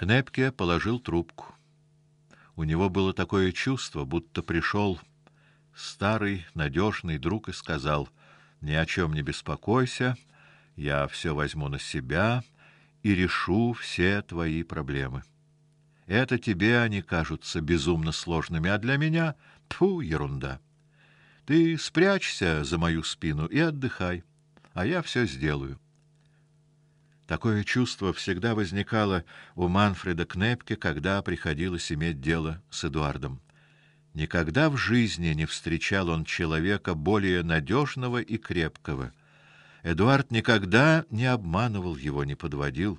Кнепке положил трубку. У него было такое чувство, будто пришел старый надежный друг и сказал: "Ни о чем не беспокойся, я все возьму на себя и решу все твои проблемы. Это тебе они кажутся безумно сложными, а для меня тьфу, ерунда. Ты спрячься за мою спину и отдыхай, а я все сделаю". Такое чувство всегда возникало у Манфреда Кнепке, когда приходилось иметь дело с Эдуардом. Никогда в жизни не встречал он человека более надежного и крепкого. Эдуард никогда не обманывал его, не подводил,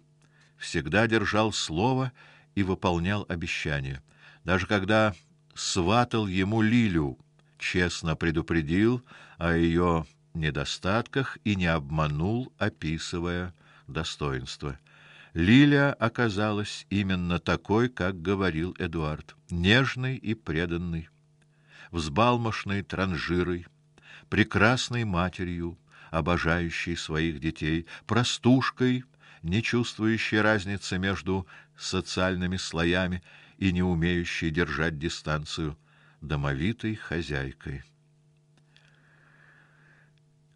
всегда держал слово и выполнял обещания. Даже когда сватал ему Лилю, честно предупредил о ее недостатках и не обманул, описывая достоинства. Лиля оказалась именно такой, как говорил Эдуард, нежной и преданной, взбалмошной транжирой, прекрасной матерью, обожающей своих детей, простушкой, не чувствующей разницы между социальными слоями и не умеющей держать дистанцию, домовитой хозяйкой.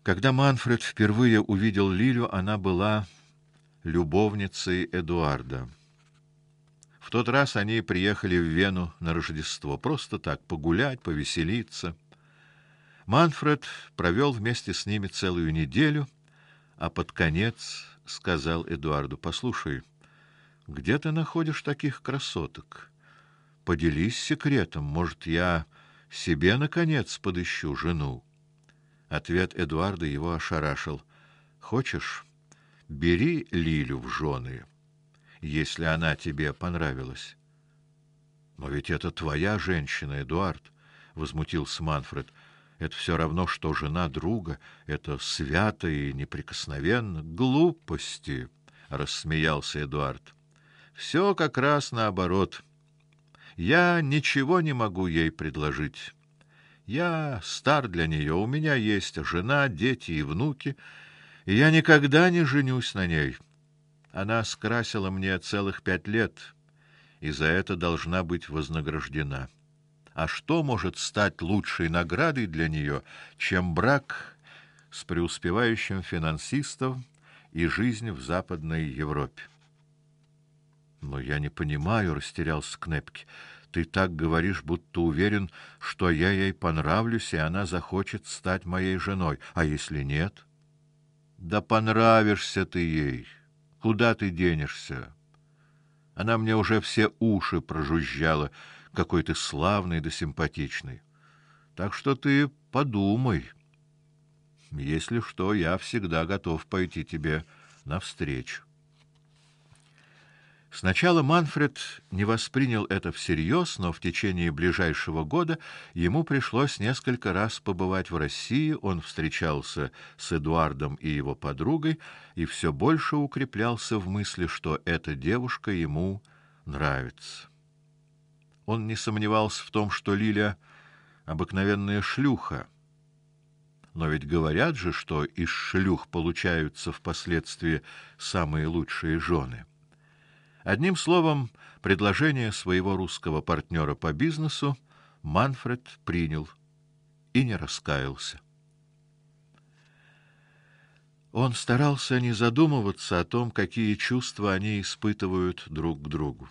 Когда Манфред впервые увидел Лилю, она была любовницей Эдуарда. В тот раз они приехали в Вену на Рождество, просто так погулять, повеселиться. Манфред провел вместе с ними целую неделю, а под конец сказал Эдуарду: "Послушай, где ты находишь таких красоток? Поделись секретом, может, я себе наконец подыщу жену". Ответ Эдуарда его ошарашил. "Хочешь, бери Лилю в жены, если она тебе понравилась. Но ведь это твоя женщина, Эдуард, возмутился Манфред. Это все равно что жена друга, это свято и неприкосновенно. Глупости, рассмеялся Эдуард. Все как раз наоборот. Я ничего не могу ей предложить. Я стар для нее, у меня есть жена, дети и внуки, и я никогда не женюсь на ней. Она скрасила мне целых пять лет, и за это должна быть вознаграждена. А что может стать лучшей наградой для нее, чем брак с преуспевающим финансистом и жизнь в Западной Европе? Но я не понимаю, растерялся Кнепки. Ты так говоришь, будто уверен, что я ей понравлюсь, и она захочет стать моей женой. А если нет? Да понравишься ты ей. Куда ты денешься? Она мне уже все уши прожужжала, какой ты славный да симпатичный. Так что ты подумай. Если что, я всегда готов пойти тебе навстречу. Сначала Манфред не воспринял это всерьез, но в течение ближайшего года ему пришлось несколько раз побывать в России. Он встречался с Эдуардом и его подругой и все больше укреплялся в мысли, что эта девушка ему нравится. Он не сомневался в том, что Лиля обыкновенная шлюха. Но ведь говорят же, что из шлюх получаются впоследствии самые лучшие жены. Одним словом, предложение своего русского партнера по бизнесу Манфред принял и не раскаялся. Он старался не задумываться о том, какие чувства они испытывают друг к другу.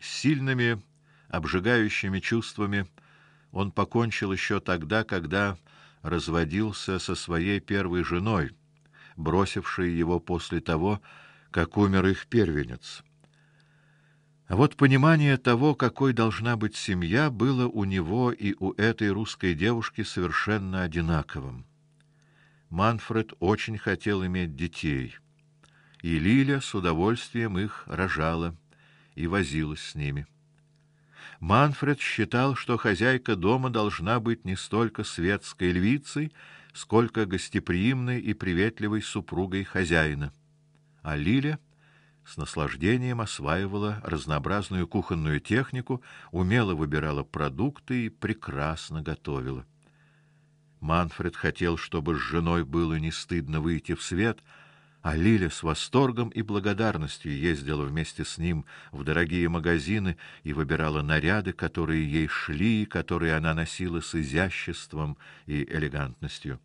С сильными, обжигающими чувствами он покончил еще тогда, когда разводился со своей первой женой, бросившей его после того, как умер их первенец. А вот понимание того, какой должна быть семья, было у него и у этой русской девушки совершенно одинаковым. Манфред очень хотел иметь детей, и Лиля с удовольствием их рожала и возилась с ними. Манфред считал, что хозяйка дома должна быть не столько светской львицей, сколько гостеприимной и приветливой супругой хозяина. А Лиля с наслаждением осваивала разнообразную кухонную технику, умело выбирала продукты и прекрасно готовила. Манфред хотел, чтобы с женой было не стыдно выйти в свет, А Лиля с восторгом и благодарностью ездила вместе с ним в дорогие магазины и выбирала наряды, которые ей шли, которые она носила с изяществом и элегантностью.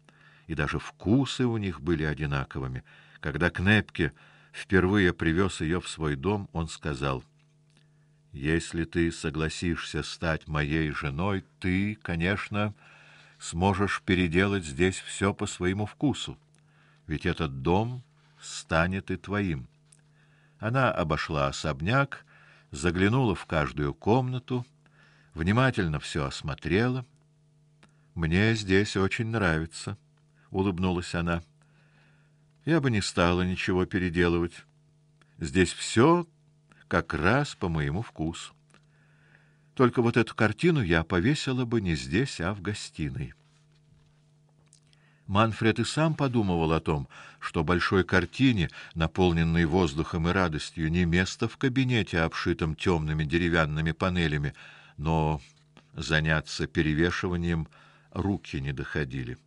И даже вкусы у них были одинаковыми. Когда Кнепке впервые привез ее в свой дом, он сказал: "Если ты согласишься стать моей женой, ты, конечно, сможешь переделать здесь все по своему вкусу. Ведь этот дом станет и твоим. Она обошла особняк, заглянула в каждую комнату, внимательно все осмотрела. Мне здесь очень нравится, улыбнулась она. Я бы не стала ничего переделывать. Здесь все как раз по моему вкусу. Только вот эту картину я повесила бы не здесь, а в гостиной. Манфред и сам подумывал о том, что большой картине, наполненной воздухом и радостью, не место в кабинете, обшитом темными деревянными панелями, но заняться перевешиванием руки не доходили.